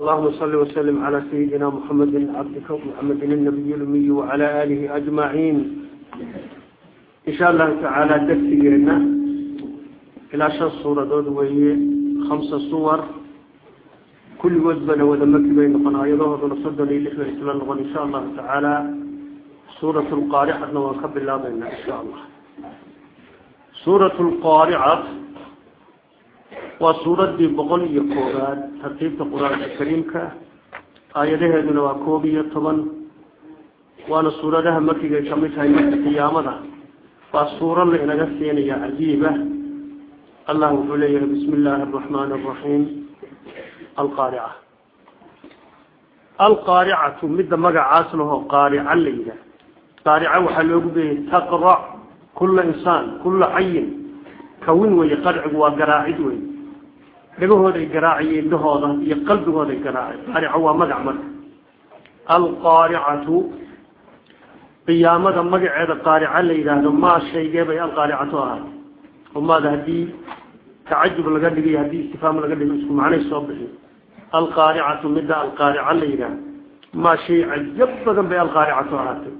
اللهم صل وسلم على سيدنا محمد عبدك ومحمد النبي الأمي وعلى آله أجمعين. إن شاء الله تعالى درسينا إلى شن صورة دود وهي خمسة صور كل وجبنا ودمك بين قنايضه ونصد لي لحظة الإسلام إن شاء الله تعالى سورة القارعة ونكب الله بيننا إن شاء الله. سورة القارعة وسورة بقول يقولان ترتيب القرآن الكريم كا آياته دون وكوبية طبعا وأنا سورة ده مكي كمتها يمكن قيامنا والسورة اللي نغسين يا عجيبة الله عليه بسم الله الرحمن الرحيم القارعة القارعة مدى مقع عاسله قارعة الليلة قارعة وحلوق به تقرع كل إنسان كل عين كون ويقرع وقراعد وي qalbigooday garaaceen qaarica waa magac marka alqaaricatu qiyaamada magaceeda qaarica la yidhaahdo maa shaygee bay alqaaricatu ahayd umaada haddii tacajub laga dhigayo haddii istifaam laga dhigo isku macnay soo bixi alqaaricatu midda alqaarica la yidhaahdo maa shay cajab badan bay alqaaricatu ahaatay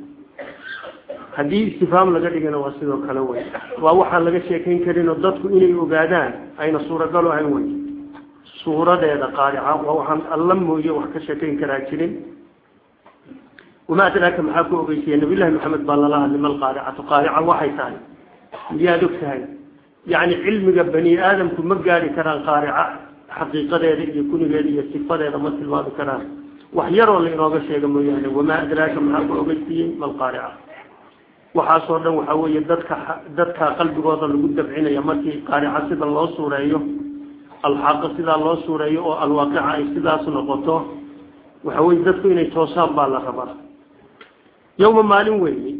haddii istifaam laga dhigana waa sidoo kale wey waa waxaan laga sheekayn karinoo dadku inay ogaadaan ayna suuragalo ahayn wey صورته ده قارعة ووهم اللهم وجه وحشتين كراشين وما تلاك محاكو أغيسي النبي الله محمد بالله الله لما القارعة قارعة وحي ثاني. يا دوك يعني علم بني آدم كن قالي ترى القارعة حقيقة ده يكون يدي يستفاد ده مثل ما ذكره وحيروا اللي راقا شيئا مليانا وما أدراك محاكو أغيسي ما القارعة وحاصر له حوية ذاتها قلب غوضا لقد دفعنا يا مكي قارعة سيد الله صورة أيوه. Oo alwaaqica ay sidaas noqoto waxa weye dadku inay toosaan baa la rabaa yowma maalin weeye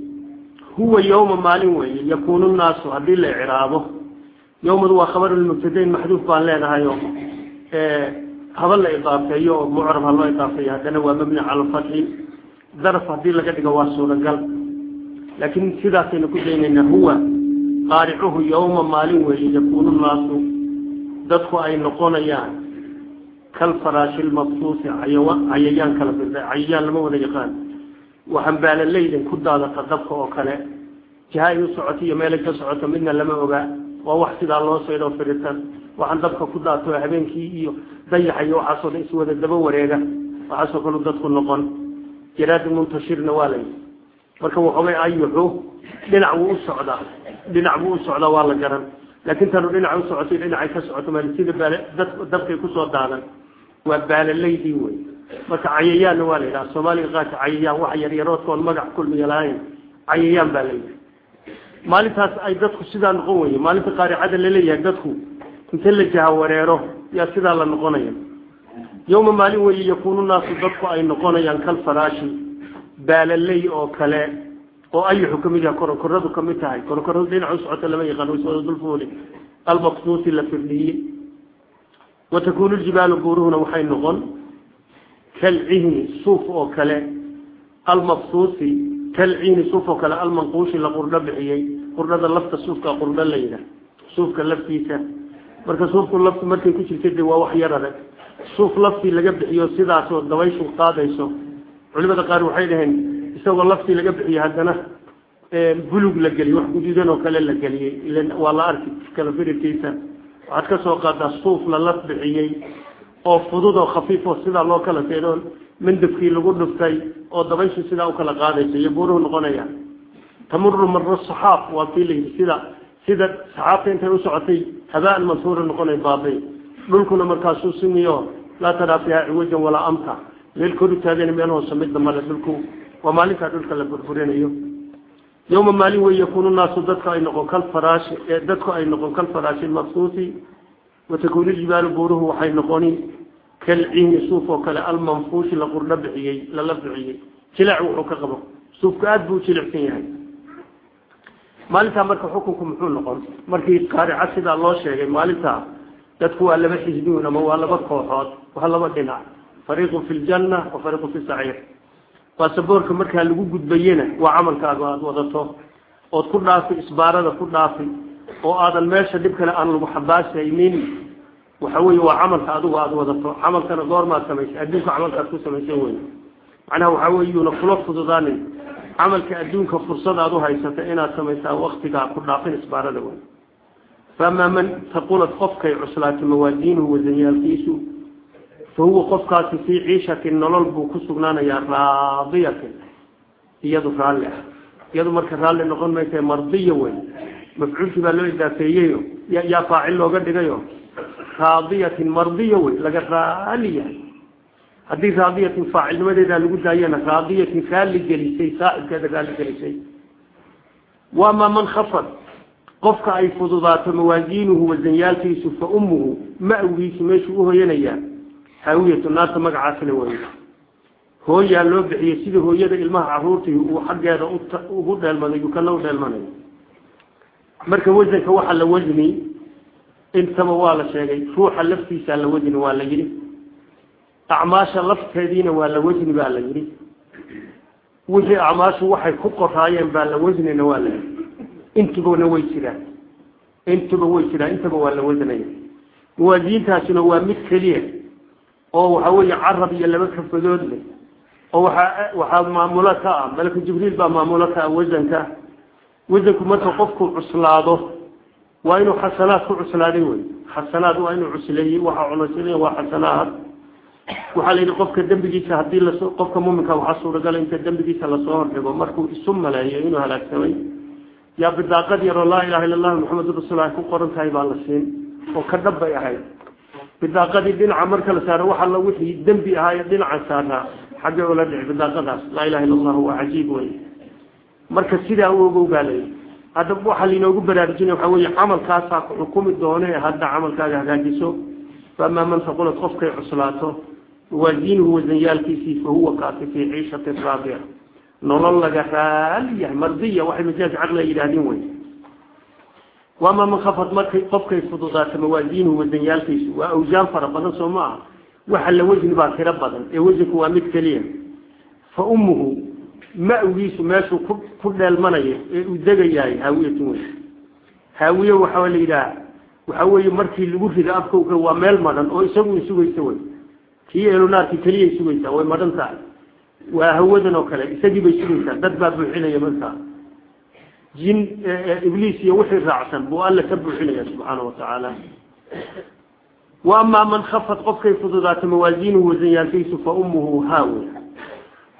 huwa yowma maalin weeye yakuunu nnaasu haddii la icraabo yowmadu waa khabarulmubtadayn maxduuf baan leenahayo haba la idaafeeyo oo mucrab ha loo idaafeeyo haddana waa mabni cala alfatxi daraf haddii laga dhigo waa suuragal laakiin sidaasaynu ku daynaynaa huwa qaaricuhu yowma maalin weeye yakuunu nnaasu دفع أي نقول أيان كالفراش المطفوس أيان كالفراش أيان الموضة يقال وحن بعل الليل كد هذا قد دفع وكلا جهاي سعوتي مالك سعوت منا لما أبع ووحسد الله سعيد وفرطان وحن دفع كد هذا توحبين كي ضيح أيو عصر إسوة الدبا وريقة وعصر كل دفع النقل جراد المنتشر نوالي فكو حمي أيوه لنعبو السعودة لنعبو السعودة والله جرم laakiin tanu dhinac u socotay dhinacay ka socoto mal sida baal dabkay ku soo daadan waa baalalaydii wey marka cayayaanna waa la yidhaha soomaaliga qaarka cayayaan waxa yaryaroodkoon magac kulmiya lahayn cayayaan baa la yidhaha maalintaas ay dadku sidaa noqon weye maalinta qaaricada la leeyahay dadku inta la jaha wareero yaa sidaa la noqonaya yowma maalin weeye yakuunu naasu dadku ay noqonayaan kal faraashi baalaley oo kale وأي حكم جاء كرة كرة كم تاعي كرة كرة دين عصعة لما يغنوا يسألوا الفولي المقصود إلا فرنية وتكون الجبال قرون وحين نغن كالعين صوف أو كلا المقصود كالعين صوف أو كلا المنقوش إلا قرنا بعيي قرنا ذا لفت صوف كقرنا لينا صوف كاللفتيسة مركز صوف كاللفت مركز كتل كده ووحي يرده صوف لفتي لقب دعيو سيدعسو الدويش وقاديسو علمة قارو حينهن isagoo laftii laga bixiyo haddana buluug la geliyey wax guduudan oo kale la geliyey. Ilan waa la arki kala waxaad ka soo qaadaa suuf la laf bixiyey oo fudud oo khafiif oo sidaa loo kala seedo mandabkii lagu dhuftay oo dabayshu sidaa u kala qaadayso iyo buuruhu noqonaya tamuru maro saxaab waa kii la yidhi sida sida saxaabta intay u socotay habaan mansuura noqonay baabay dhulkuna markaasuu simiyo laa taraa fiiha ciwajan walaa amta. Meel kor u taagan meel hoose midda male dhulku وما لك ومالك أدلك لبرفرين أيوه. يوم مالي ويكون الناس ضدك أي نقو كالفراش إيه، ضدك أي نقو كالفراش المقصوصي وتكون الجبال بوره وحي نقوني كالعين يسوف وكال المنفوش لقر لبعيي للبعيي تلعو وكغبو سوف كأدبو تلعكي يعني. مالك أمرك حكمكم حول نقوم مالك يتقاري عسد الله شيء. مالك تدخوا ألا بحزنون ما هو ألا بطخوحات وهلا بطنع فريق في الجنة وفريق في السعير فاسبورك مركا لغو قد بيينة وعمل كاقوات وضطو وذكرنا في إسبارنا كرنا في وآذ الميشة لبكنا أنا المحباسة يميني وحوي وعمل كاقوات وضطو وضطو عمل كان غور ما سميش أدوك عمل كاقو سميش أولي معنى هو حوي ونقلق فضاني عمل كأدوك فرصة هذا هاي ستأينا سميسا واختقا كرنا في إسبارنا فأما من تقول تخفك عسلات موادينه وزيالكيسه huwa qofkaasi fii ciishatin nolol buu ku sugnaanayaa raadiyatin iyadu raalli ah iyadu marka raalli noqon maysa mardiya wey mafcuulkii baa loo idaafeeyeyo yaa faacil looga dhigayo raadiyatin mardiya wey laga raali yahay haddii raadiyatin faacilnimadeedaa lagu daayana raadiyatin raali gelisay saaxibkeeda raali gelisay waamaa man khafad qofka ay fududaato mawaasiinuhu wasanyaalkiisu fa ummuhu ma'wigiisu meeshuu uhoyanayaa haawiyatu naarta magacaasina wey hooyaa loo bixiyey sida hooyada ilmaha caruurtii uu xaggeeda ugu dheelmaday kana u dheelmanayo marka wasanka waxaa la wasni intaba waa la sheegay ruuxa laftiisaa la wasni waa la yidhi. Acmaasha lafteediina waa la wasni baa la yidhi. Wixii acmaashu waxay ku qoraayeen baa la wasnina waa la yidhi. Intubana way jiraan. Intuba way jiraan. Intaba waa la wasnaya muwaasiintaasina waa mid keliya oo waxa weeye carab iyo laba kafadood leh oo waxaa waxaa maamulo ka ah malaka jibriil baa maamulo ka ah wasanka wasanku marka qofku cuslaado waa inuu xasanaad ku cuslaaday wey xasanaad waa inuu cusleeyey waxa culaysana waa xasanaad waxaa la yidhi qofka dembigiisa hadii lasoo qofka muminka waxaa suuragala inta dembigiisa lasoo hordhigo markuu isu maleeyo inuu halaagsamay yaa bidaaqad yaroo laa ilaha illa allah maxamedun rasuul ay ku qoran tahay baa la siin oo ka dhab bay ahayd bidaaqadii dhinaca marka la saaro waxa la wixii dembi ahaayo dhinaca saaraa xaggee ula dhici bidaaqadaas laa ilaha illa allah waa cajiib wey marka sidaa u ogow baa layihi hadda waxaa lainoogu baraarujinaya waxaa weeye camalkaasaa ku xukumi doone hadda camalkaaga hagaajiso faamaa man taqulad qofkay cuslaato mawaasiinuhu wasanyaalkiisii fa huwa kaasi fii ciishatin raabica nolol laga raali yahay mardiya waxay majaaz caqliga yidhaahdeen wey وما منخفض مركز قبكي فضوضات موالدين ومدنيالكي وأوجان فربضان سوما وحل وجن باكي ربضان يوجك إيه وامد كليم فأمه مأويس ماشو كل المنية إيه ودقي ياهي هاوية موش هاوية وحوالي لا وحوالي مركز اللي قفل أبكوك وامال مدن أو يسوي يسوي يسوي هي إلونار في كليم يسوي يسوي مدن تعال وهو ذنوك لا يسجي بيشوي يسوي دد باب بحينا يمن تعال جن آه، آه، إبليس يوحي رعسا وقال لك أبو حليا سبحانه وتعالى. وأما من خفت قفك فضدات موازينه وزن يالفيس فأمه هاوية.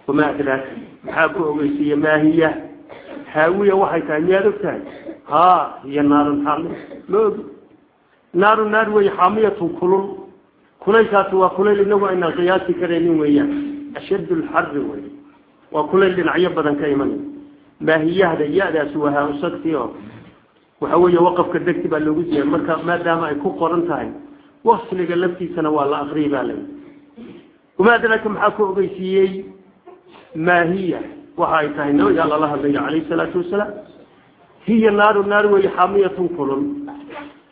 وما أدلات محاكو عميسية ما هي هاوية وحي تاني يا ها هي النار الحامية. مؤد نار النار وهي حامية كل كليشات وكليل نوع إن غياسي كريمين ويا أشد الحر وكليل عيب بدن كيمانين imanaya maahiyahda ya-daasi waa hausagti oo waxa weeye waqafka degti baa loogu jiya marka maadaama ay ku qoran tahay wasliga laftiisana waa la aqriyi baa layi wamaa adraaka maxaa ku ogeysiiyey maahiya waxa ay tahay nabigaa lala hadlayo calayhi salaatu wasalaam hiya naaru naar wey xaamiyatun kulul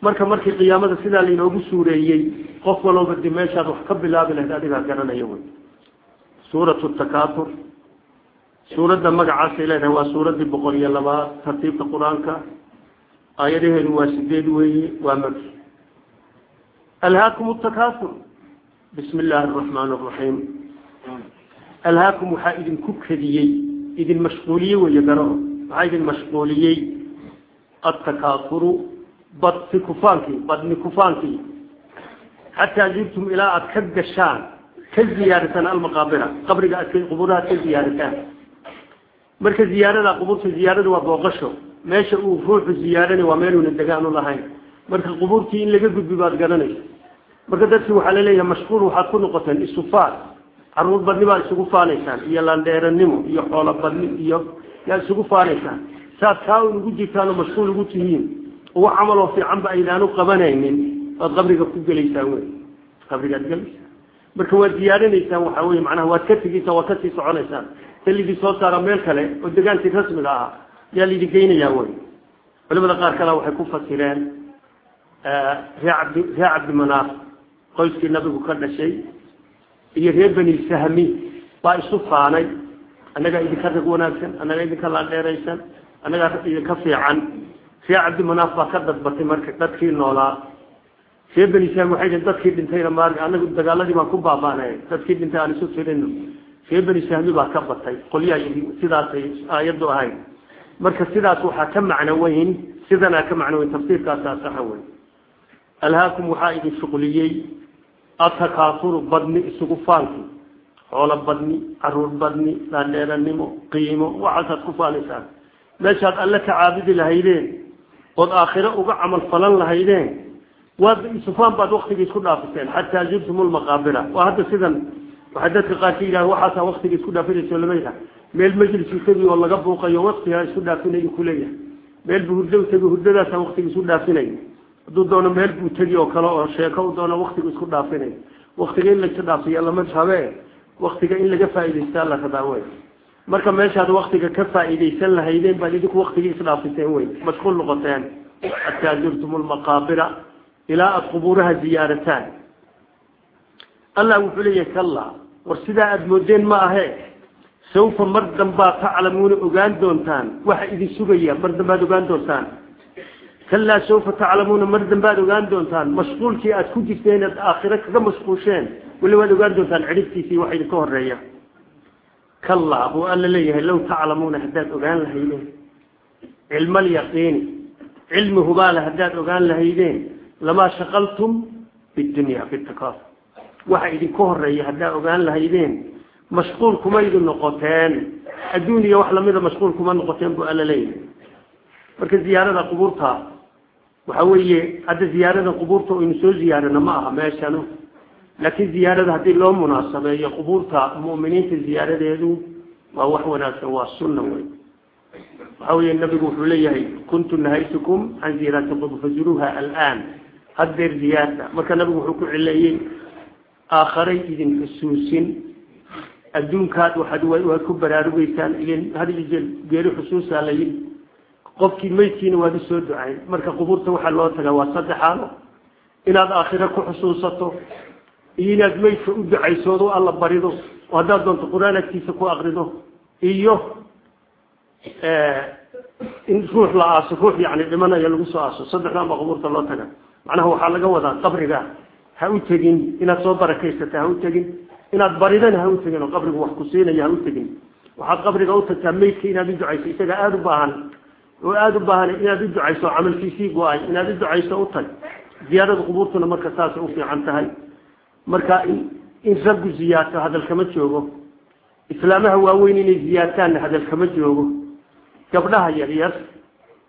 marka markii qiyaamada sidaa lainoogu suureeyey qof walooba di meeshaad wax ka bilaabi lahayd adigaa garanaya wey suuratu takatur suuradda magacaasay leedahay waa suuraddii boqol iyo labaad tartiibka qur'aanka. Aayadaheedu waa sideed weeye waa maki alhaakum takatur bismi illaahi araxmaan araxiim alhaakum waxaa idinku kadiyey idin mashquuliyey wey garo. Waxaa idin mashquuliyey atakaturu badsi kufaankii badni kufaankii. Xataa jirtum ilaa aada ka gashaan ka ziyaarataan almaqaabira qabriga aad quburaha ka ziyaarataan marka ziyaarada qubuurta ziyaarada waa booqasho. Meesha uu ruuxu ziyaaranay waa meeluuna degaanu lahayn. Marka qubuurtii in laga gudbi baad garanaysa marka dadkii waxaa la leeyahay mashquul waxaad ku noqoteen isufaal carruur badni baad isugu faanaysaan iyo landheeranimo iyo xoolo badni iyo yaad isugu faanaysaan saad kaa un ugu jirtaan oo mashquul ugu tihiin. Uwa camaloo fiicanba aydaanu qabanaynin waad qabriga ku gelaysaan wey. Qabrigaad gelaysaan. Marka waad ziyaaranaysaan waxa wey macnaha waad ka tegiysaan waad ka sii soconaysaan ta lidin soo saara meel kale oo degaankii rasmiga ahaa yaa laidin geynayaa wey culimada qaar kale waxay ku fasireen ree cabdi ree cabdimanaaf qoyskii nabigu ka dhashay iyo reer beni sahmi baa isu faanay annagaa idinka rag wanaagsan annagaa idinka laadheeraysan annagaa idinka fiican. Ree cabdimanaaf baa ka dadbatay marka dadkii noolaa. Ree beni sahmi waxay dhn dadkii dhintayna maali anagu dagaaladii baan ku baabaanay dadkii dhintay aan isu tirino في بني سهمي بها كبطي قل يا يدي سيداس آيادو هاي مركز سيداس وحا كم معنوين سيدنا كم معنوين تفسير كاسا سحوين ألهاكم وحائد الشغليي أتكاثر بدني السقفانك حول بدني عرور بدني لانيرا نمو قيمو وعسا سقفانسان ماشاد ألك عابد لهايدين قد آخرة أقع عمل فلان لهايدين وهذا السقفان بعد وقت يسكن حتى جبتم المقابرة وهذا سيدنا وحدثت قاتل إلهي وحسى وقت يسكن في الإسلامية ميل مجلس يسكن والله قبل وقيا وقتها يسكن في كلية ميل بهردة وتبهردة ذاتها وقت يسكن في نية دون ميل بوتري وكلا وشيكا ودون وقت يسكن في نية وقت يسكن لك تدعصي الله مجحة بيه وقت يسكن لك فائده يسكن الله تدعوه مركا ماشى وقت يسكن فائده يسكن لها يدين بعد ذلك وقت يسكن في سهوه مشكل لغتان التاجرتم المقابرة إلى قبورها زيارتان. Allah wuxuu leeyahay kalla war sidaa aada moodeen ma ahe? Sawfa mar dambaad taclamuuna ogaan doontaan. Waxa idin sugaya mar dambaad ogaan doontaan. Kallaa sawfa taclamuuna mar dambaad ogaan doontaan. Mashquulkii aada ku jirteen aad aakhiro kaga mashquusheen weli waad ogaan doontaan cidhibtiisii waxa idinka horreeya kallaa buu alla leeyahay low taclamuuna haddaad ogaan lahaydeen. Cilma alyaqiini cilmi hubaala haddaad ogaan lahaydeen. Lamaa shaqaltum bidunya waxa idinka horeeya haddaad ogaan lahaydeen mashquul kumaydu noqoteen adduuniya wax lamida mashquul kuma noqoteen buu alla leeyahay marka ziyaarada qubuurta waxa weeye hadda ziyaarada qubuurta aynu soo ziyaarano ma aha meeshanu laakiin ziyaarada haddii loo munaasabeeyo qubuurta mu'miniinta ziyaaradeedu waa wax wanaagsan waa sunna wey waxa weeye nabigu wuxuu leeyahay kuntu nahaytukum can ziyaarati qubur fazuruuha alaan haddeer ziyaarta marka nabigu wuxuu ku cileeyey aakharay idin xusuusin. Adduunkaad waad ku baraarugeysaan ilin had iyo jeer geeri xusuusaa la yidhi. Qofkii meydkiina waad u soo ducayn. Marka qubuurta waxaa loo tagaa waa saddexaano inaad aakhiro ku xusuusato. Iyo inaad meydka u ducaysoodo alla barido. Oo haddaad doonto qur'aan agtiisa ku akrido iyo in ruux la aaso ruux yani dhimanaya lagu soo aaso. Saddexdan baa qubuurta loo taga macnaha waxaa laga wadaa qabriga ha u tegin inaad soo barakaysata ha u tegin inaad baridana ha u tegin oo qabrigu wax ku siinaya ha u tegin. Waxaad qabriga u tagtaa meydka inaad u ducayso isaga aada u baahan. Oo aada u baahan inaad u ducayso camalkiisii go'ay inaad u ducayso u tag. Ziyaarada qubuurtuna marka saasay ufiican tahay. Marka in raggu ziyaarto hadal kama joogo. Islaamaha waaweyn inay ziyaartaanna hadal kama joogo. Gabdhaha yaryar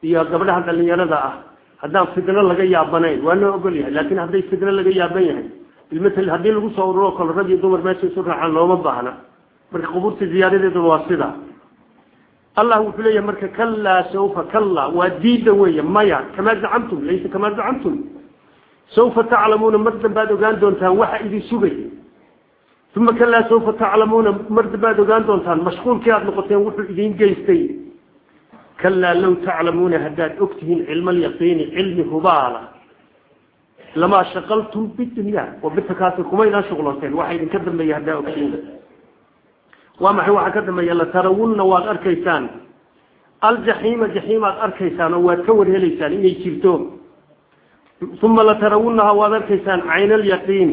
iyo gabdhaha dhalinyarada ah haddaan fidno laga yaabanayn waa noo ogol yahay laakiin hadday fidno laga yaaban yahay ilmatal haddii lagu soo ururo kalo rag iyo dumar meesha isu raacaan looma baahna. Marka qubuurta ziyaaradeeduna waa sida. Allah wuxuu leeyahay marka kallaa sawfa kallaa waa diida weeye maya kamaa zacamtum laysa kamaa zacamtum sawfa taclamuuna mar dambaad ogaan doontaan waxa idin sugay. Uma kallaa sawfa taclamuuna mar dambaad ogaan doontaan mashquulkii aad noqoteen wuxuu idin geystay كلا لو تعلمون هداد أكتهن علم اليقين علم هبالة لما شغلتم في الدنيا بالدنيا وبالتكاثركم أيضا شغلتين. واحد كذب ما يهداد أكتهن. وما حيوا حكذب ما يلا ترون نواد أركيسان. الجحيم جحيم أركيسان. واتور هليسان. إني كيبتون ثم لترون نواد أركيسان. عين اليقين.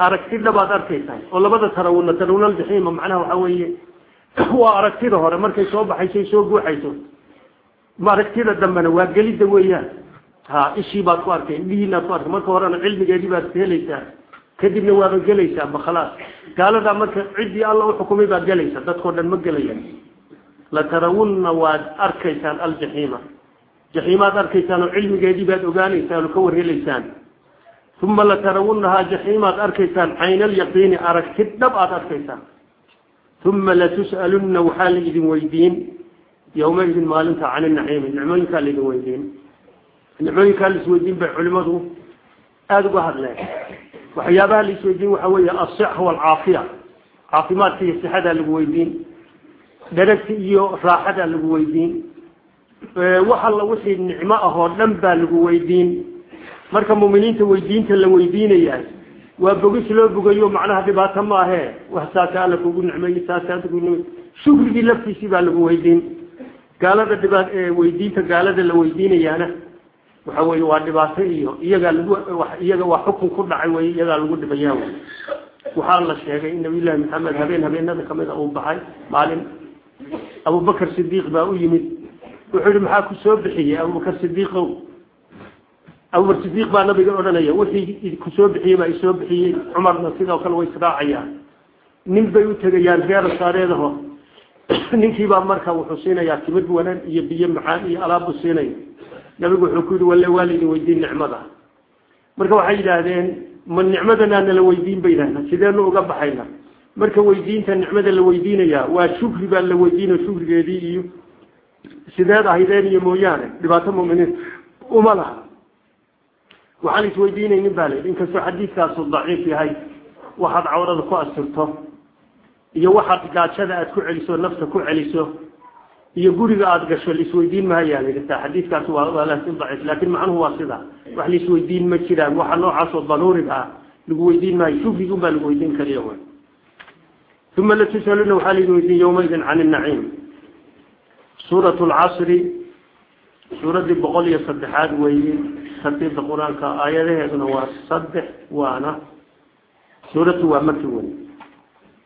أركتين بعد أركيسان. ولا بدا ترون ترون الجحيم. معناه هو هو أركتين هو مركي صوب حيشي صوب حيشي hore markay soo baxayso soo guuxayso ma aragtida dambena waa gelidda weeyaan ha ishii baad ku arkay indhihiinaad ku arkay marka horena cilmigeedii baad helaysaa kadibna waaba gelaysaa ba khalaas gaaladaa marka ciddii alla uxukumay baad gelaysaa dadkao dhan ma gelayaan latarawunna waad arkaysaan aljaxiima jaxiimaad arkaysaan oo cilmigeedii baad ogaanaysaan oo ka warhelaysaan uma latarawunahaa jaxiimaad arkaysaan cayn alyaqiini aragti dhab aad arkaysaan uma latus'alunna waxaa la idin weydiin yawmaidin maalinta cani naciimi nicmooyinkaa la idin weydiin nicmooyinkaa la isweydiin bay culimadu aada uga hadleen waxyaabaha la isweydiin waxaa weeye asixa walcaafiya caafimaadka iyo sixadaa lagu weydiin dharagta iyo raaxadaa lagu weydiin wax alla wixii nicmo ah oo dhan baa lagu weydiin marka muminiinta weydiinta la weydiinayaa waa bogis loo bogayo macnaha dhibaato ma ahe wax saasa alla kugu shukrigii laftiisii baa lagu weydiin gaalada dhibaat weydiinta gaalada la weydiinayaana waxa weeye waa dhibaato iyo iyagaa lagu iyaga waa xukun ku dhacay wey iyagaa lagu dhibayaa wey waxaa la sheegay in nabiyullaahi maxamed habeen habeenada kamida uu baxay maalin abubakar sidiiq baa u yimid wuxuu yihi maxaa ku soo bixiyey abubakar sidiiqow abubakar sidiiq baa nabiga odhanaya wixii kusoo bixiyey baa isoo bixiyey cumarna sidoo kale way israacayaan nin bay u tegayaan reer saareedaho ninkii baa marka wuxuu siinayaa timid wanan iyo biyo macaan iyo alaabbu siinaya nabigu wuxuu ku yihi walle waa laydin weydiin nicmada. Marka waxay yidhaahdeen ma nicmadana nala weydiin bay yidhahdeen sideenu uga baxayna? Marka weydiinta nicmada la weydiinaya waa shukri baa la weydiinaya shukrigeedii iyo sideed ahaydeen iyo mooyaane dhibaato muminiin uma laha. Waxaan isweydiinaynin baa layidhi inkastoo xadiidkaasu daciif yahay waxaad cawrada ku asturto iyo waxaad gaajada aad ku celiso nafta ku celiso iyo guriga aada gasho laisweydiin mahayaa layidhata xadiidkaasi waa laakin daciif laakin macnuhu waa sida wax laisweydiin ma jiraan waxa noocaasoo daruuriga ah lagu weydiin maayo shukrigun baa lagu weydiin kariya wy uma latusaluna waxaa laidin weydiin yawmaidin can inaciim suurat lcasri suuraddii boqol iyo saddexaad weeye tartiibta qur-aanka aayadaheeduna waa saddex waana suuratu waa maki wey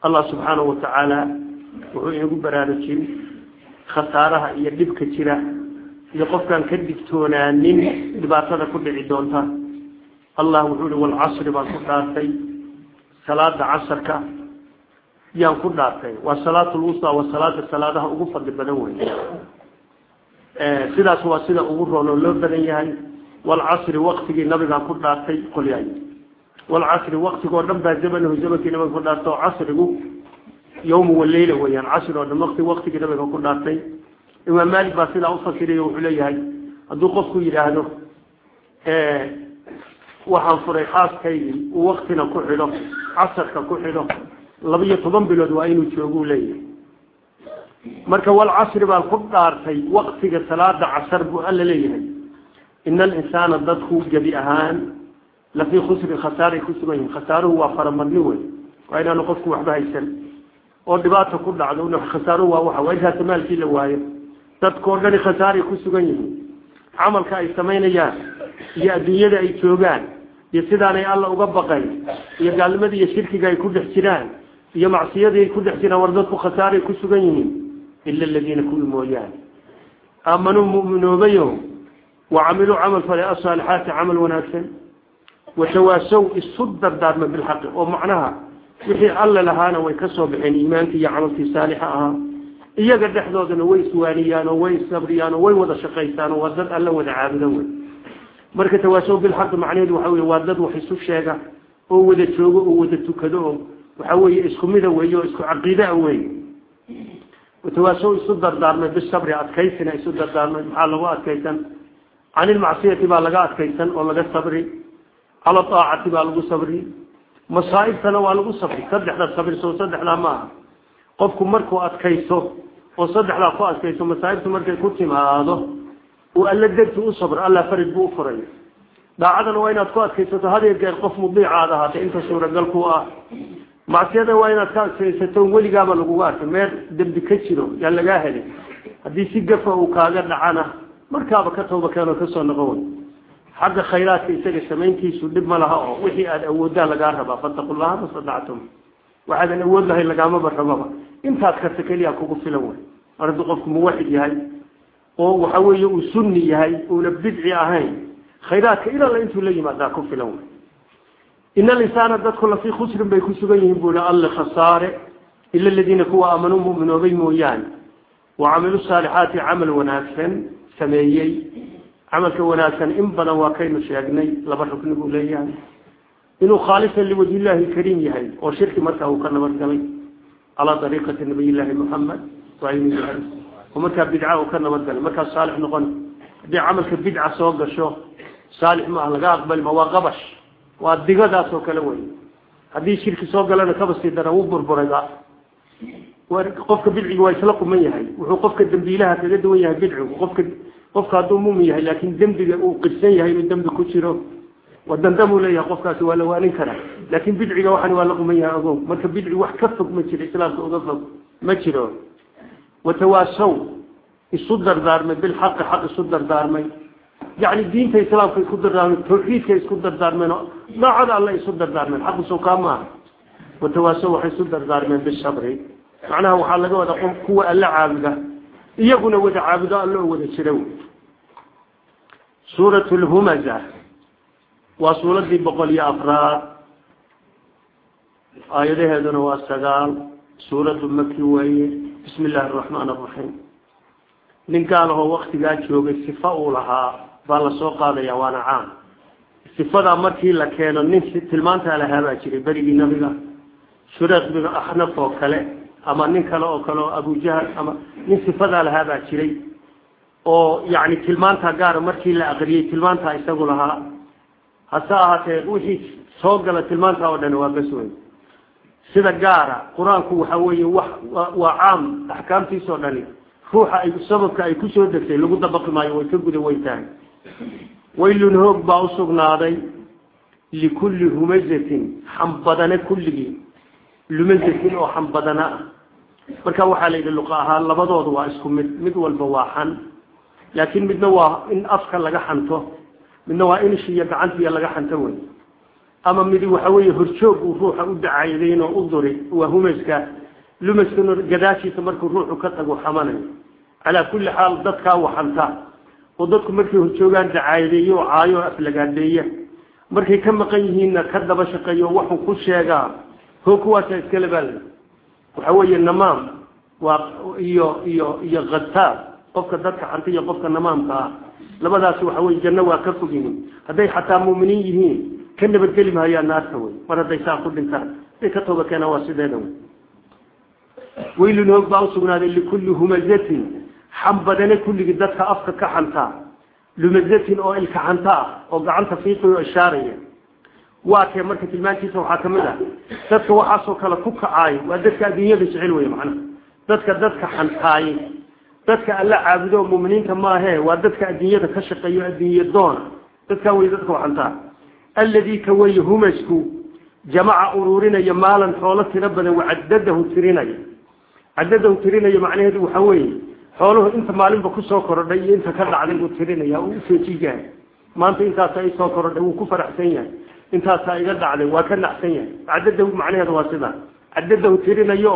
allah subxaanahu watacaala wuxuu inagu baraarujin khasaaraha iyo dhibka jira iyo qofkaan ka digtoonaanin dhibaatada ku dhici doonta. Allah wuxuu ihi walcasri baan ku dhaartay salaada casarka yaan ku dhaartay. Waa salaat lwusta waa salaada salaadaha ugu fadli badan wey sidaas waa sida ugu roon oo loo badan yahay. Walcasri waktigii nabigaan ku dhaartay qolyaay zamankii nabiga ku dhaartay oo casrigu yawma waleyla weyaan casri oo dhan wati waktigii nabiga ku dhaartay imaam malik baa sidaa ufasiriyo wuxuu leeyahay hadduu qofku yidhaahdo waxaan furay xaaskaygii uu waktina ku xidho casarka ku xidho laba-iyo toban bilood waa inuu jooguu leeyahay marka walcasri baan ku dhaartay waktiga salaada casar buu alla leeyahay ina alinsaana dadku gebi ahaan لفي خسر خسارة خسرين. خسارة هو فرمانيه وإن أنا قفك وحبها يسل والدباطة كلها عدونا. خسارة هو وحا وإجهة مال في اللواية تدكورني خسارة خسرين. عمل كأي سمين يا. يا دنيا أي يا يسيدان أي الله اقبقين يا قال لماذا يا شركة اي كل احتران. يا معصية اي كل احتران. وردتك خسارة خسرين. إلا الذين كل مؤيان آمنوا مؤمنوا بيهم. وعملوا عمل فلأصالحات عمل وناسا mooyaane aamanuu mu'minoobayo wacamiluu camal fale asaalixaati camal wanaagsan watawaasow isu dardaarma bilxaqi oo macnaha wixii alla lahaana way ka soo baxeen iimaankii iyo camalkii saalixa ahaa iyaga dhexdoodana way iswaaniyaan oo way issabriyaan oo way wada shaqaysaan oo waa dad alla wada caabudo wey marka tawaasow bilxaqi macnaheedu waxa wey waa dad wax isu sheega oo wada calaa aacati baa lagu sabri. Masaaibtana waa lagu sabri. Saddexdaa sabirso saddexdaa maaha qofku markuu adkaysto oo saddexdaa ku adkayso masaaibtu markay ku timaado uu alla darti u sabr alla farid buu ufuray daacadana waa inaad ku adkaysato hadeer geer qof mudiicaad ahaata inta suuragal ku ah. Macsiyada waa inaad ka adkaysato weligaaba laguga arkay meel dembi ka jiro yaa lagaa helay haddii si gafa uu kaaga dhacana markaaba ka tooba keeno ka soo noqo حق خيرات إسجا سمينتي سلب ملها وحي أد أودها لقاربا فانتقل الله ما صدعتم وحد أن أودها إلا قاما برمبا إنت أذكرت كليا كوقف الأول. أرد قفك موحد يهي وحوي سني يهي ونبدع يهي خيراتك إلا الله إنتو لي ماذا كوقف الأول. إن الإنسان تدخل في خسر بيكسبينهم بولا الله خسارة. إلا الذين كوا آمنوا من وضيموا يعني. وعملوا الصالحات عمل ونافسا سميي. عملك وناسان إن بنا واكين سيقني لبرك نقول لي يعني إنه خالصا لوجه الله الكريم يهي وشرك متى هو كان نبرقلي على طريقة نبي الله محمد وعين الله ومتى بدعاء هو كان نبرقلي متى صالح نغن. بعملك بدعة سوق الشوء صالح ما هلقا أقبل ما هو غبش وأدقى ذا سوق الأول هذه شرك سوق لنا كبس يدنا وبر برقا وقفك بدعي ويسلق من يهي وقفك الدنبي لها تجد من يهي بدعي وقفك dembi ku jiro wadandamuu leeyahay qofkaasi waa la waanin karaa laakin bidciga waxan waa la quman yahay ogo marka bidci wax ka fog ma jiro islaamka uga fog ma jiro watawaasow isu dardaarmay bilxaqi xaq isu dardaarmay yani diinta islaamka isku dardaarmeen tawxiidka isku dardaarmeen daacada alle isu dardaarmeen xaqu sawkaa maaha watawaaso waxay isu dardaarmeen bisabri macnaha waxaa laga wada kuwa alle caabuda iyaguna wada caabudo alle oo wada jira suurat lhumaza waa suuradii boqol iyo afraad. Aayadaheeduna waa sagaal. Suuraddu maki weeye. Bismi illaahi araxmaan araxiim nin gaalahoo waktigaa joogay sifa uu lahaa baa la soo qaadaya waana caam sifadaa markii la keeno nin tilmaantaa lahaabaa jiray berigii nabiga shureeq bin axnaf oo kale ama nin kale oo kale oo abujahal ama nin sifadaa lahaabaa jiray oo yani tilmaantaa gaara markii la aqriyey tilmaantaa isagu lahaa hase ahaatee wixii soo gala tilmaantaa oo dhan waa bas wey sida gaara qur'aanku waxa weeye wax waa caam axkaamtiisoo dhani ruuxa ay sababka ay ku soo degtay lagu dabaqi maayo way ka guda weyn tahay. Waylun hoog baa usugnaaday likulli humazatin xambadane kulligii lumazatin oo xambadana ah marka waxaa la yidhi luqa ahaan labadooda waa isku mid. Mid walba waa xan. Laakiin midna waa in afka laga xanto. Midna waa in ishiiyo gacantiiyo laga xanto wey. Ama midi waxa weeye horjoog uu ruuxa u dacaydayn oo u duri waa humaska lumaskana gadaashiisa markuu ruuxu ka tago xamanayo calaa kulli xaal dadkaa waxanta oo dadku markay horjoogaan dacaayadeeyo oo caayo o aflagaadeeya markay ka maqan yihiinna ka daba shaqeeyo waxuu ku sheegaa hoo kuwaasa iskale baa la waxa weeye namaam waa iyo iyo iyo khataab qofka dadka xanta iyo qofka namaamka ah. Labadaasi waxa weye janno waa ka fog yihiin. Hadday xataa muuminiin yihiin ka nabadgeli mahayaan naarta wey mar hadday saa ku dhintaan haday ka tooba keenaan waa sideeda wey waylun hoog baa usugnaaday likulli humazatin. Xambadane kulligii dadka afka ka xantaa lumazatin oo ilka xanta ah oo gacanta fiiqayo ishaaraya واكي مركة المانكيسة وحاكمدة ذاتك وحاسو كلا كوكا عاي وذاتك الدنيا بشعلوية معنا. ذاتك ذاتك حنقاي ذاتك ألا عبدو المؤمنين كما هي وادتك الدنيا كشقي الدنيا الدون ذاتك ويذاتك وحنطا الذي كوي مشكو جمع أرورنا يمالا حولت ربنا وعدده ترين عدده ترين معنى هذا وحوي. حوله إنت مالين بكو سوكر ربي إنت كرد عليك ترين يا أوفي تيجان ما أنت إنت عطي سوكر ربي وكفر حسين. Intaasaa iga dhacday waa ka nacsan yahay cadadahu macnaheedu waa sidaa cadadahu tirinayo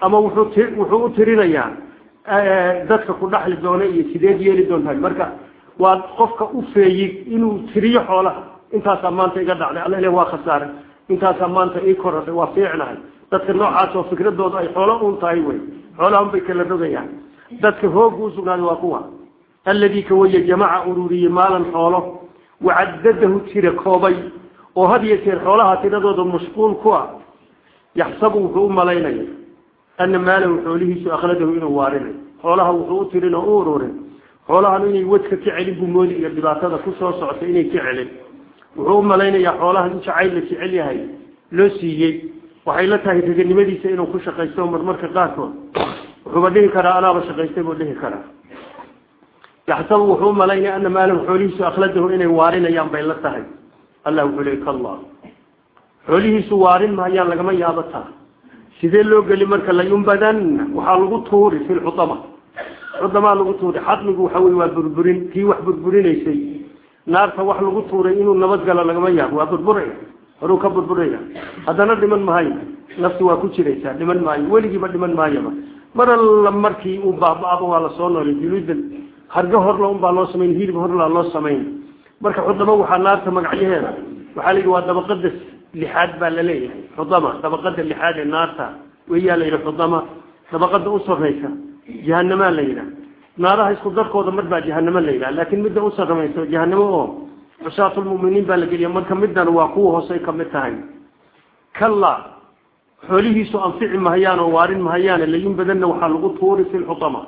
ama wuxuu u tirinayaa dadka ku dhaxli doona iyo sideed yeeli doontaa marka waa qofka u feeyey inuu tiriyo xoolaha intaasaa maanta iga dhacday alla ilahi waa khasaare intaasaa maanta ii korodhay waa fiicnahay dadka noocaas oo fikradooda ay xoolo un tahay wey xoolahan bay kala rogayaan dadka hooga usugnaaday waa kuwa alladii ka weye jamaca ururiyey maalan xoolo wacadadahu tira koobay oo had iyo jeer xoolaha tiradooda mashquul ku ah yaxsabu wuxuu u malaynaya ana maalahu xoolihiisu akhladahu inuu waarinayo. Xoolaha wuxuu u tirin oo u ururin. Xoolahan inay wadka ka celin buu moodi iyo dhibaatada ku soo socota inay ka celin. Wuxuu u malaynayaa xoolahan in jacayl la jecel yahay loo siiyey. Waxay la tahay reganimadiisa inuu ku shaqaysto marmarka qaarkood. Wuxuuba dhihi karaa anaaba shaqaystay buu dhihi karaa. Yaxsabu wuxuu u malaynaya ana maalahu xoolihiisu akhladahu inay waarinayaan bay la tahay allah wuxuu leey kalla xoolihiisu waarin mahayaan lagama yaabo taa sidee loo geli marka layumbadanna waxaa lagu tuuri fi lxudama xudamaa lagu tuuri xadmigu waxa wey waa burburin kii wax burburinaysay naarta wax lagu tuuray inuu nabadgalo lagama yaabo waa burburaya horuu ka burburaya haddana dhiman mahayo nafti waa ku jiraysaa dhiman maayo weligiiba dhiman maayaba mar alla markii uu baaba-aba waa lasoo noolay juluudan harga horla unbaa loo samayn hilib horlaa loo samayn marka xudamo waxaa naarta magacyaheeda waxaa layidhi waa dabaqada lixaad baa la leeyahay xudama dabaqada lixaad ee naarta. Weyaa la yidhi xudama dabaqada u sarraysa jahanamaa la yidhaha naaraha isku darkooda mar baa jahanamo la yidhaha laakiin midda u sarramayso jahanamo oo cusaatulmuminiin baa la geliya marka middan waa kuwa hoosay ka mid tahay. Kalla xoolihiisu anfici mahayaan oo waarin mahayaane layun badanna waxaa lagu tuuri fi lxudama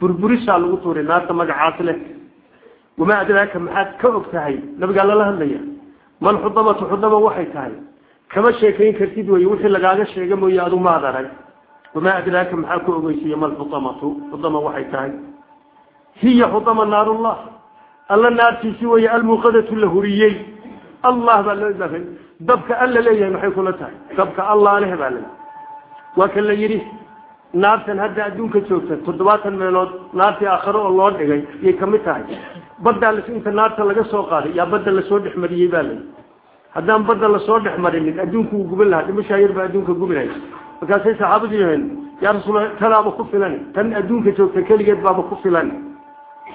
burburisaa lagu tuuri naarta magacaas leh wamaa adraaka maxaad ka og tahay nabigaa lala hadlaya mal xudamatu xudama waxay tahay kama sheekayn kartid wey wixii lagaaga sheega mooye adu maad arag wamaa adraaka maxaa ku ogeysiiya mal xudamatu xudama waxay tahay hiya xudama naarullah alla naartiisi wey almuuqadatu la huriyey allah baa loo idaafay dabka alla leeyahay maxay kula tahay dabka allah leh baa le waa kan la yidhi naartan hadda adduunka joogta toddobaatan meelood naartii aakhare oo loo dhigay yay ka mid tahay naarta laga soo qaaday yaa badda lasoo dhex mariyey baa layi haddaan badda lasoo dhex marinin adduunku uu guban lahaa dhimashaa yar baa adduunka gubinaya markaasay saxaabadu yaheen yaa rasuul tanaaba ku filan tan adduunka joogta keligeed baaba ku filan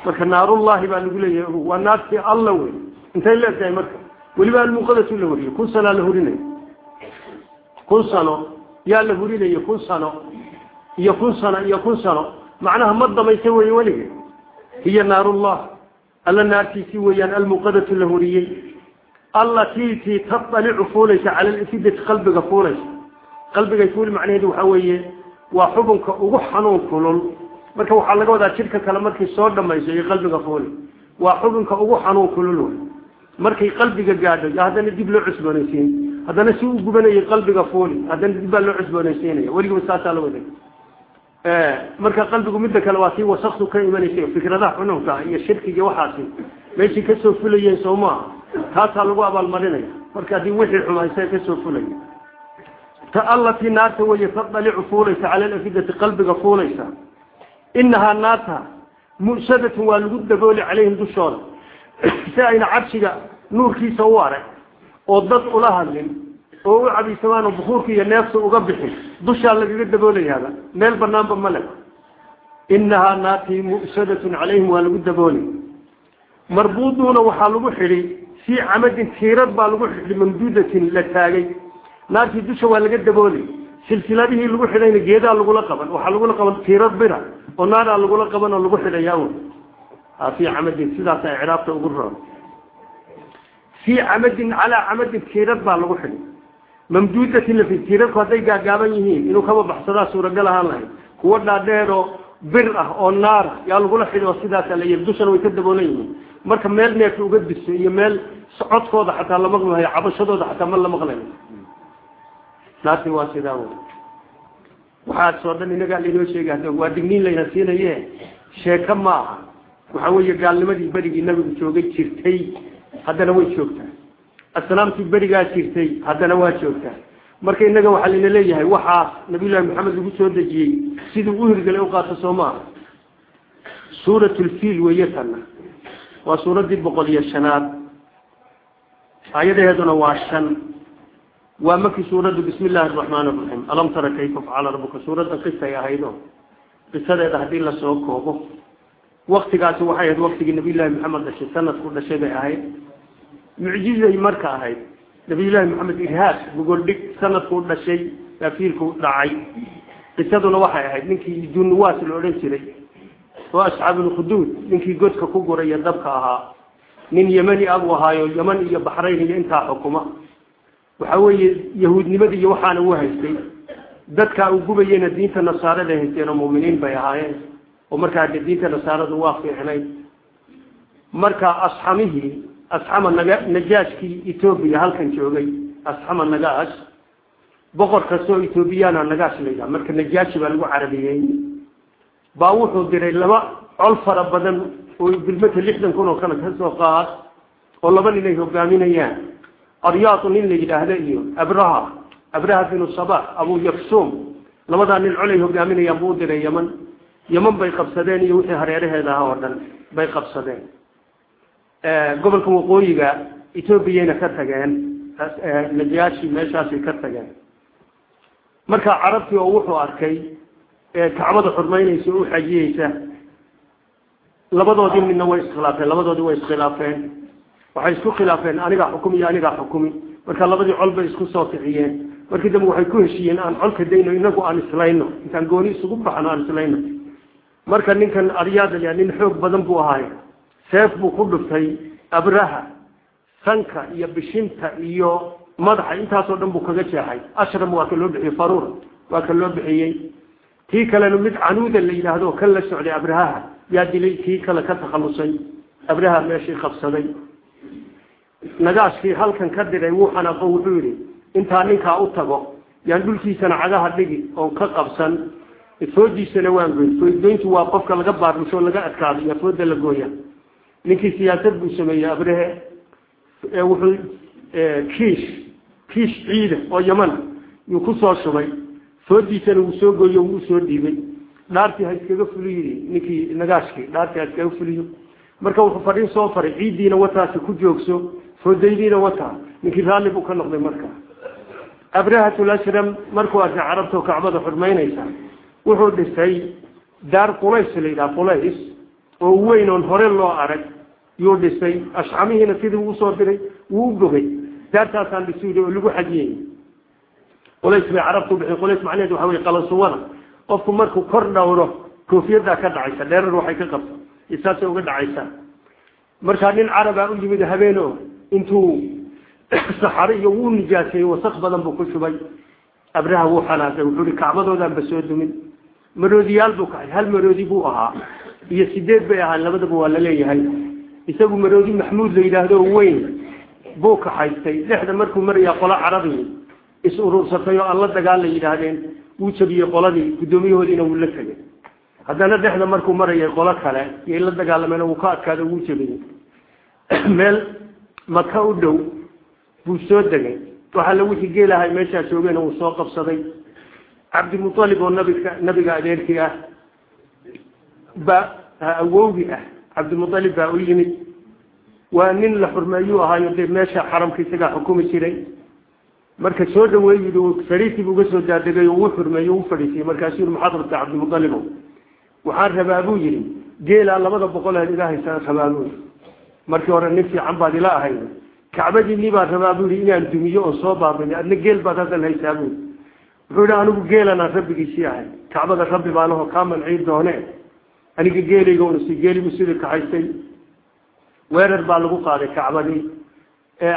marka naarullahi baa lagu leeyahay waa naartii alla wey intay leegtahay marka weliba almuqadatu la wariyey kun sanaa la hurinaya kun sano yaa la hurinaya kun sano iyo kun sano iyo kun sano macnaha ma damaysa wey welige hiya naarullah alla naartiisii weeyaan almuqadatu la huriyey allatii tii taalicu fuulaysa cala lifidati qalbiga fuulaysa. Qalbigay fuuli macnaheedu waxaa weeye waa xubunka ugu xanuun kulul. Marka waxaa laga wadaa jidhka kale markay soo dhamayso iyo qalbiga fuuli. Waa xubunka ugu xanuun kulul wey markay qalbiga gaadho yo haddana dib loo cusboonaysiin. Haddana si u gubanayay qalbiga fuuli haddana dib baa loo cusboonaysiinaya. Weligiba saasaa la waday marka qalbigu midda kale waa tii wasakdu ka imanaysa fikradaha xununka iyo shirkiga waxaasi. Meeshii ka soo fulayeen soo maaha taasaa lagu abaalmarinaya. Marka haddii wixii xumaysa ka soo fulaya ta allatii naarta weye tadalicu fuulaysa cala alafidati qalbiga fuulaysa. Inahaa naarta mu'sadatun waa lagu dabooli calayhim dushooda. Si ayna carshiga nuurkiisa u arag oo dad ula hadlin oo u cabisamaan oo bukuurka iyo neefta uga bixin dushaa lagaga daboolayaaba meel banaanba male inahaa naartii mu'sadatun calayhim waa lagu dabooli. Marbuuduuna waxaa lagu xidhi fii camadin tiirad baa lagu xidhi mamduudatin la taagay. Naartii dusha waa laga dabooli. Silsiladihii lagu xidhayna geedaa lagula qaban. Waxaa lagula qaban tiirad bira oo naaraa lagula qaban oo lagu xidhayaa fii camadin sidaasa icraabta ugu roon. Fii camadin calaa camadin tiirad baa lagu xidhay mamduudatin lafi tiiradku hadday gaagaaban yihiin inuu kaba baxsadaa suuragal ahaan lahayd. Kuwa dhaadheeroo bir ah oo naara yaa lagula xidhi oo sidaasa la yiri dushana way ka daboolan yihiin. Marka meel neefka uga diso iyo meel socodkooda xataa la maqli maayo cabashadooda xataa ma la maqlayo naarti waa sidaa wey waxaasoo dhan inagaa lainoo sheegay hadda waa digniin layna siinaye. Sheeko ma aha waxa weeye gaalnimadii berigii nabigu joogay jirtay. Haddana way joogtaa asnaamtii berigaa jirtay haddana waa joogtaa. Marka innaga waxaa layna leeyahay waxaas nabiyullahi maxamed lagu soo dejiyey siduu u hirgelay u qaato soo maaha suurat lfiil weeye tanna. Waa suuraddii boqol iyo shanaad. Aayadaheeduna waa shan. Waa markii suuraddu bismi illaahi araxmaan araxiim alam tara kayfa facala rabbuka? Suuradda qisay ahaydo qisadeeda haddii la soo koobo. Waktigaasi waxay ahayd waktigii nabiyullaahi maxamed dhashay sanadku dhashay bay ahayd معجزة مركا هاي. نبي الله محمد إرهاس بقول لك سنة قول لا شيء لا فيلك دعي قصادنا واحد هاي. منك يدون واس العريس لي وأشعب الخدود. منك يقول كوكورا يدبك ها من يمني أبو هاي يمني يا بحرين يا إنتا حكومة. وحوي يهود نبدي يوحان وهاي شيء دتك أقوم يين الدين تنصارى له تيرا مؤمنين بيهاي. ومركا الدين تنصارى دواخ في حنين مركا أصحامه asxama najaashkii etoobiya halkan joogay asxama nagaash boqor kastoo etoobiyana nagaash la yidhaha marka najaashi baa lagu carabiyey baa wuxuu diray laba col fara badan oo bilmata lixdan kun oo kale ka soo qaad oo laba nin ay hogaaminayaan aryaatu nin la yidhaahda iyo abraha abraha binu sabax abu yaksuum labadaa nin colay hogaaminayaan buu diray yeman yeman bay qabsadeen iyo wixii hareeraheeda ah oo dhan bay qabsadeen gobolka waqooyiga etoobiyayna ka tageen najaashi meeshaasay ka tageen. Marka carabtii oo wuxuu arkay kacbada xurmaynaysa o u xajiyeysa labadoodii midna way iskhilaafeen labadoodii way iskhilaafeen. Waxay isku khilaafeen anigaa xukumi iyo anigaa xukumi. Marka labadii col bay isku soo kiciyeen markii dambe waxay ku heshiiyeen aan colka dayno inagu aan islayno. Intaan gooni isugu baxno aan islayno. Marka ninkan aryaadaya nin xoog badan buu ahaay seef buu ku dhuftay abraha sanka iyo bishinta iyo madaxa. Intaasoo dhan buu kaga jeexay. Ashram waa ka loo bixiyey faruur waa ka loo bixiyey. Tii kalena mid canuuda la yidhaahdo kan la socday abrahaha yaa dilay kii kale ka takhalusay. Abraha meeshii qabsaday. Nagaashkii halkan ka diray wuu xanaaqo wuxuu yidhi intaa ninkaa u tago yaan dhulkiisana cagaha dhigi oon ka qabsan. Foodiisana waan goyn foodgoyntu waa qofka laga baarmusho laga adkaado iyo fooda la gooya ninkii siyaasad buu sameeyey abrehe wuxuu kiish kiish ciida oo yaman yuu ku soo shubay. Foodiisana wuu soo gooyo wuu soo dhiibay. Dhaartii ha iskaga fuliyo yidhi ninkii nagaashkii dhaartii ha iskaga fuliyo. Marka wuxuu fadhiin soo faray ciiddiina wataasi ku joogso foodaydiina wataa ninkii raalli buu ka noqday marka. Abrahatul ashram markuu arkay carabtao kacbada xurmaynaysa wuxuu dhisay daar qulays la yidhaha qulays oo weyn oon hore loo arag yuu dhisay ashcamihiina sidii uu u soo diray wuu bogay daartaasaan dhisuuli oo lagu xajiyey. Qulays bay carabtu bixi qulays macnaheed waxa wey qalansuwada qofku markuu kor dhowro koofiyaddaa ka dhacaysa dheerar waxay ka qabta isaasay uga dhacaysaa. Markaa nin carabaa u yimid habeeno intuu saxaro iyo wuu nijaaseeyey wasaq badan buu ku shubay. Abraha wuu xanaaqay wuxuu hi kacbadoodaanba soo dumin. Maroodiyaal buu kacay hal maroodi buu ahaa iyo sideed bay ahaan labadaba waa la leeyahay. Isagu maroodi maxmuud la yidhaahdo weyn buu kaxaystay. Dhexda markuu marayaa qolo carabi is urursatay oo aan la dagaal la yidhaahdeen wuu jabiyey qoladii guddoomiyahoodiina wuu la tegay haddana dhexda markuu marayay qolo kale yay la dagaalameen wuu ka adkaado wuu jabiyey. Meel maka u dhow buu soo degay. Waxaa la wixii geelahay meeshaa joogeen uu soo qabsaday. Cabdimualib oo nabiga nabiga adeerkii ah ah xukumi jiray marka soo dhaweey yii sariirtiibu uga soo daadegay oo uu xurmeeyo u fadhiisiyey markaasuu yii maxaad rabtaa cabdimualibo waxaan rabaa buu yidhi geelaa labada boqol eed iga haysaan rabaa buu yii markii hore nin fiican baad ila ahayd kacbadiinii baan rabaa buu yidhi inaan dumiyo oo soo baabiyo adna geel baad haddan haysaa buu wuxuu yidhi anigu geelanaan rabbigiisii ahay kacbada rabbi baanaho kaa mancii doone kacbadii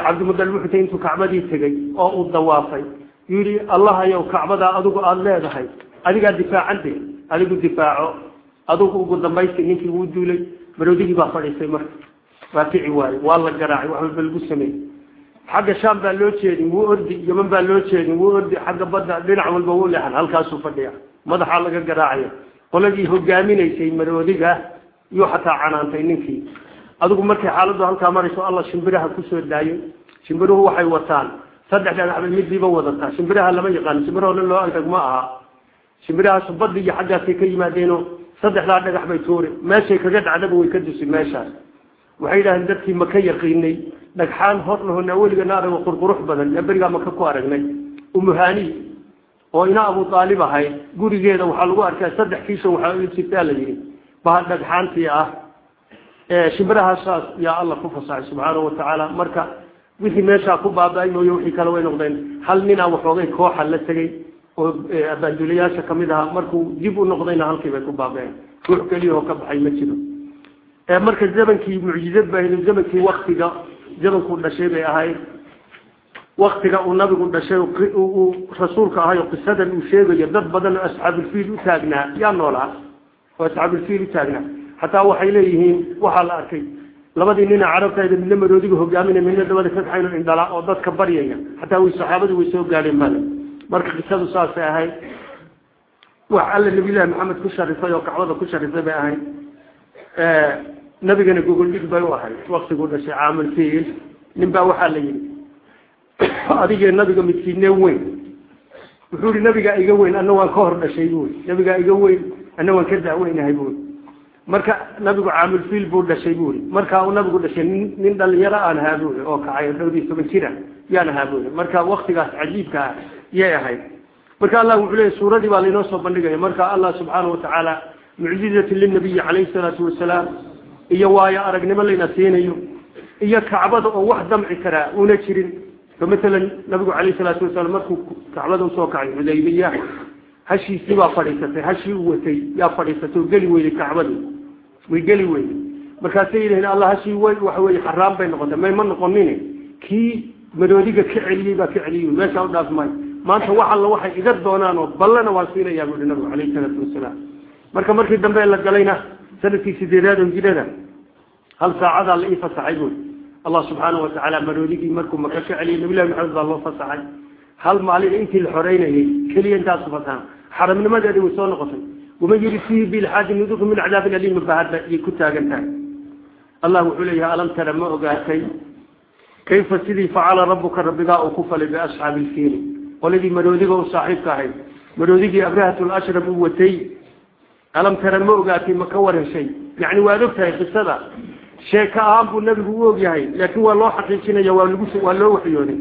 cabdimudalib wuxuu tay intuu kacbadii tegey oo uu dawaafay yidhi allahayow kacbadaa adigu aada leedahay adigaa difaacante adigu difaaco adigu ugu dambaystii ninkii wuu duulay maroodigii baa fadhiistay marka waa kici waaye waa la garaacay wax walba lagu sameeyey xagga shaam baa loo jeedin wuu ordi yaman baa loo jeedin wuu ordi xagga badda dhinac walba wuu leexan halkaasuu fadhiya madaxaa laga garaacaya qoladii hogaaminaysay maroodiga iyuu xataa canaantay ninkii adigu markay xaaladdu halkaa marayso alla shimbiraha kusoo daayay shimbiruhu waxay wataan saddex dhagax bay midiiba wadataa shimbiraha lama yaqaano shimbirahoo dhan loo agdag ma aha shimbirahaas baddi iyo xaggaasay ka yimaadeeno saddexdaa dhagax bay tuuri meeshay kaga dhacdaba way ka dusi meeshaas waxay yidhahdeen dadkii maka yaqiinay dhagxaan hor lahona weligana arago qurqurux badan ee berigaa maka ku aragnay umuhani oo ina abu aalib ahayd gurigeeda waxaa lagu arkaa saddex kiisho waxaa jirtaa la yidhi baha dhagxaantii ah shimbirahaasaas yaa alla ku fasaxay subxaanahu watacaala marka wixii meeshaa ku baaba-ay mooye wixii kale way noqdeen. Hal ninaa waxoogay kooxa la tegey oo abaanduulayaasha ka mid ahaa markuu dib u noqdayna halkii bay ku baaba-een. Ruux keliyahoo ka baxay ma jiro. Marka zamankii mucjizad ba ahayd zamankii waktiga zamankuu dhashay bay ahayd dad badan oo asxaabulfiil u taagnaa yaa noolaa oo asxaabulfiil u taagnaa xataa waxay leeyihiin waxaa la arkay labadii nina carabtayda midna maroodiga hogaaminay midna dabada ka kaxayn oo indhala oo dadka baryaya xataa way saxaabadu way soo gaadheen male marka qisadu saasay ahayd wax alla nabiyullahi maxamed ku sharifay oo kacbada ku sharifay bay ahayd nabigana gogoldhig bay u ahayd waktiguu dhashay caamul fiil nin baa waxaa la yidhi adigee nabiga midkiinee weyn. Wuxuu yihi nabigaa iga weyn ana waan ka hor dhashay buui nabigaa iga weyn ana waan ka daaweynahay buui marka nabigu caamulfiil buu dhashay buui markaa nabigu dhashay nin dhalinyaro aan ahaa buui oo kacay dhowdii toban jira yaan ahaa buui marka waktigaas cajiibka ah yay ahayd. Marka allah wuxuu leeyahy suuradii baa lainoo soo bandhigaya. Marka allah subxaana watacaala mucjizati linabiyi calayhi salaatu wasalaam iyo waayo aragnimo layna siinayo iyo kacbada oo wax damci karaa una jirin markuu kacbada usoo kacay xudaybiya hashiisii baa fadhiisatay hashii uu watay yaa fadhiisatay oo geli weyday kacbadii way geli weyday markaasay yidhahdeen allah hashii way waxa weye xaraam bay noqotay may ma noqonin kii maroodiga ka celiyey baa ka celiyey meeshaa u dhaaf maayo maanta wax alla waxay iga doonaan oo ballana waan siinayaa buuhi nabigu calayhi salaatu wasalaam marka markii dambe la galayna sanadkii sideedaad oo hijrada hal saacadaa la ii fasaxay الله سبحانه وتعالى مرودكي مركو مكاشا علي نبي الله محمد الله فصحي هل معلي انتي الحرين هي؟ كليا أنت صفتها حرم المدى دي وصول نقطة وما يرسيه بالحاج النذوق من عذاب الأليم فهذا يكتا قلتا الله عليها ألم ترى ما كيف سيدي فعل ربك ربك أقفل بأصحاب الكيري والذي مرودك صاحب هي مرودك أبرهة الأشرب وتي ألم ترى ما أقاتي مكور شيء. يعني وعدوك في السبع loo xaqiijinaya waa lagu waa loo waxyooday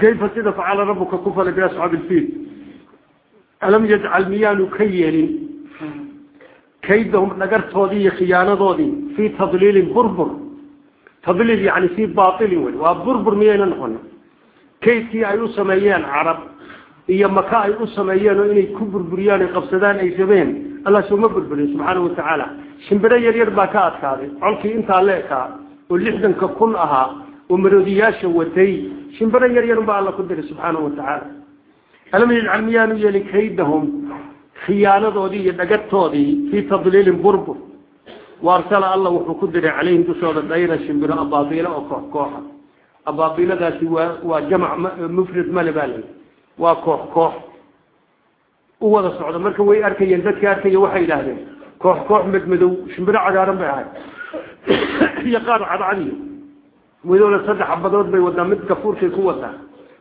kayfa sida facala rabbuka ku falay biasxaabi ilfiil alam yajcal miyaanu ka yeelin kaydahum dhagartoodii iyo khiyaanadoodii fii tadliilin burbur tadliil yani fii baailin wey waa burbur miyayna noqonin kaydkii ay u sameeyeen carab iyo maka ay u sameeyeen oo inay ku burburiyaan ay qabsadaan ay rabeen allah sooma burburiyo subxaana watacaala shimbiro yaryar baa ka adkaaday colkii intaa la ekaa oo lixdanka kun ahaa oo maroodiyaasha watay shimbiro yaryar baa alla ku diray subxaana watacaala alam yajcal miyaanu yeelin kaydahum khiyaanadoodii iyo dhagartoodii fii tadliilin burbur waarsala alla wuxuu ku diray calayhim dushooda dayra shimbiro abaabiila oo koox kooxa abaabiiladaasi waa waa jamac mufrad male baa layi waa koox koox u wada socda marka way arkayeen dadka arkaya waxay yidhaahdeen كوح كوح مد مدو شمبرع على رمع هاي يقار على عني ويدول السرد حبضات بيودا مد كفور شي قوة. ده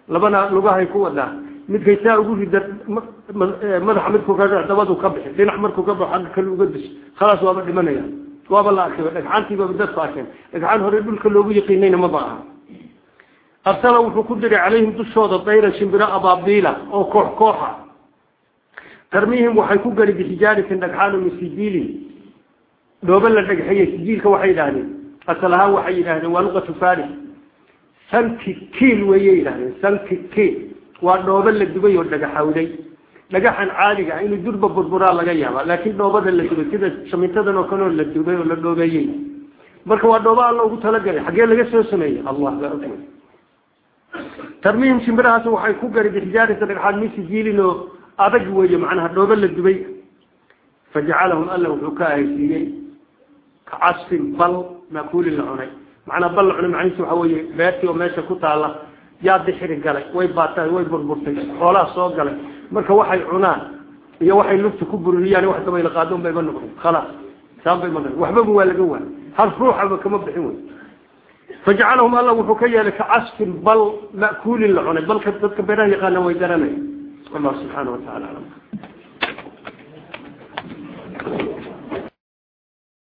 لبنا لبها قوة. ده مد كيساء وقول يدر آه، مدح مد كوكاجع دواد وكبح لين أحمر كوكبر حق كل وقدش خلاص وابا لمن يا. وابا الله أكبر. اكحان تيبا بدات فاكين. اكحان هر يبول كل وقيقينين مضاعا أرسلوا الحكودري عليهم دشوة طيرا شمبرع أبابيلا. أو كوح كوحا asal ahaan waxay yidhahdeen waa luqatu faris sanki kiil weeye yidhahdeen sanki kiil waa dhooba la dubay oo dhagaxawday dhagaxan caadiga ah inuu durba burburaa laga yaaba laakiin dhoobada la dubay sida shamintadan oo kaleo la dubay oo la dhoobeeyey marka waa dhooba alla ugu talagalay xaggee laga soo sameeyey allah baa og tarmiihim shimbirahaas waxay ku gari أدق ويجمعنها دوبا للدبي فجعلهم ألا وحكاء يسيني كعصف بل مكول العني معنى بل العني معنى سوحوي باتي وماشا كتا الله. ياد حري قلي. ويباتي ويبربرتي ولا صوت قلي. مركا وحي عنا يا وحي لفت كبر رياني يعني وحي كمي لقادون بيبن خلاص. سام بيبن نبرون وحبا موالا قوان هرف روح أبا كما فجعلهم ألا وحكاء لك عصف بل مأكول العني بل كتبت كبيران يقال نويدرانين والله سبحانه وتعالى أعلم.